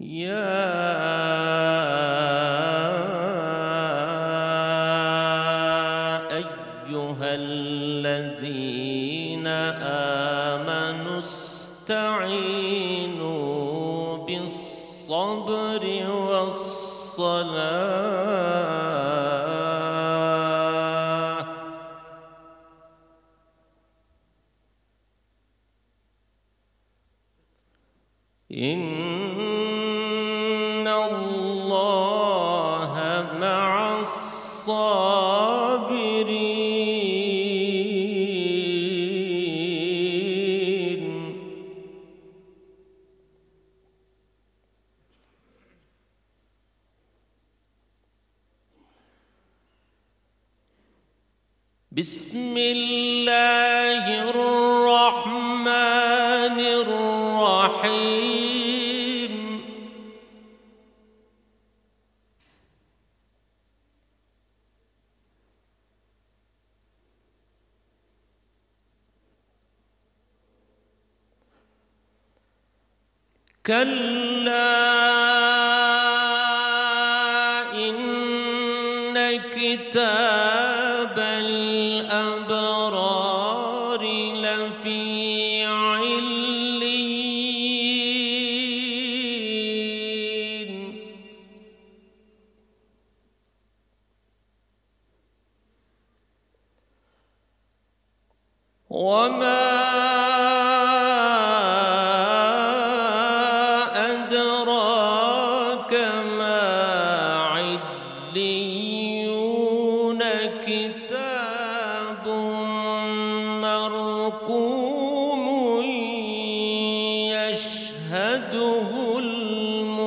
يا أيها الذين آمنوا استعينوا بالصبر والصلاة. إن بسم الله الرحمن الرحيم. كلا وما أدراك ما عليون كتاب مرقوم يشهده المقربون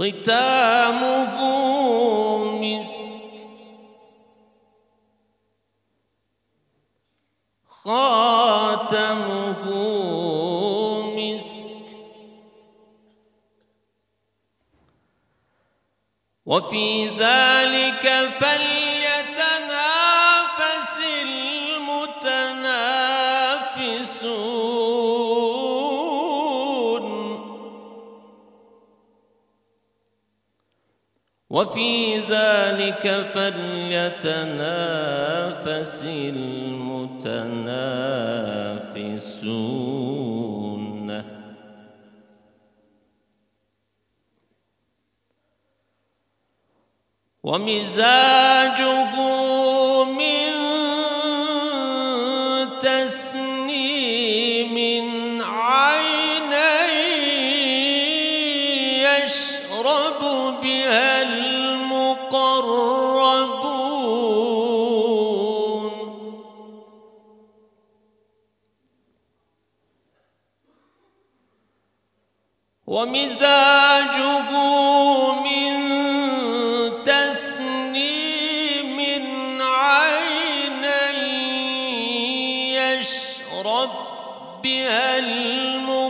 ختامه مسك. خاتمه مسك. وفي ذلك فليتنافس وفي ذلك فليتنافس المتنافسون. ومزاجه ومزاجه من تسنيم عيني يشرب بها المقربون.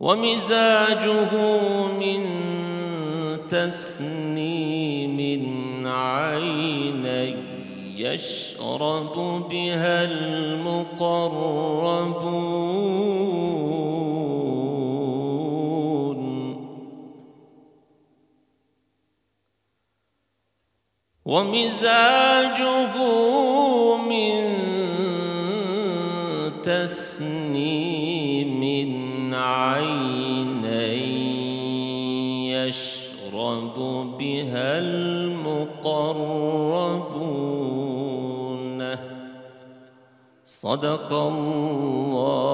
ومزاجه من تسنيم يشرب بها المقربون. ومزاجه من تسنيم عيني يشرب بها المقربون. صدق الله.